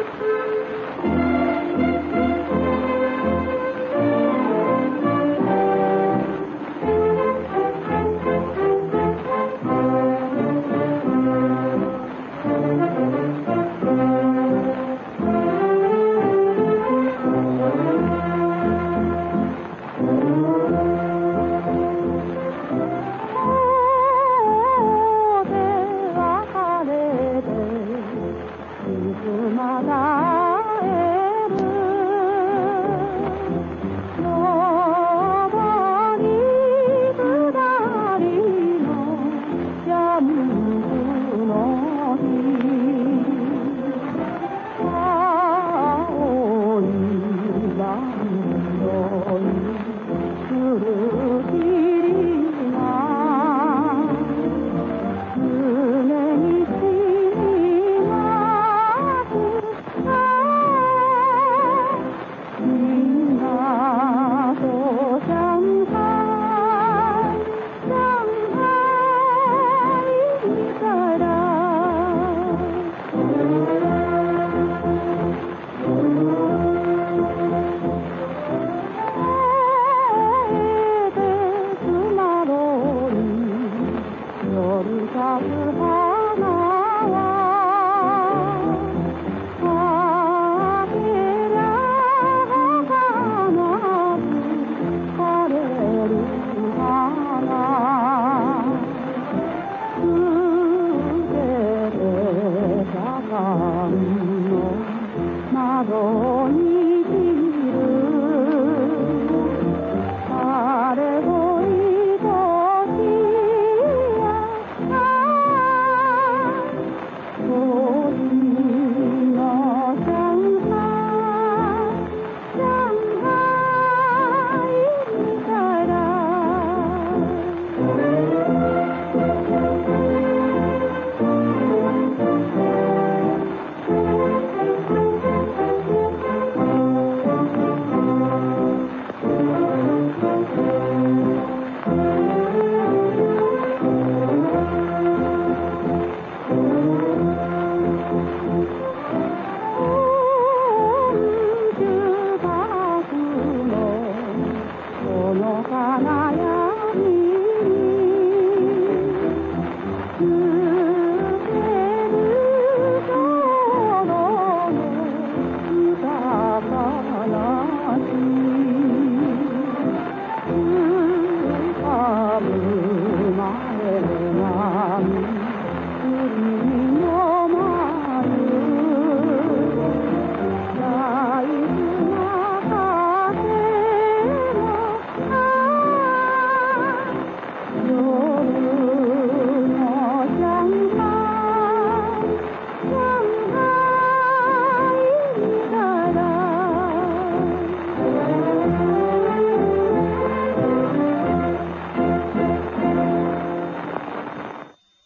夜 Oh,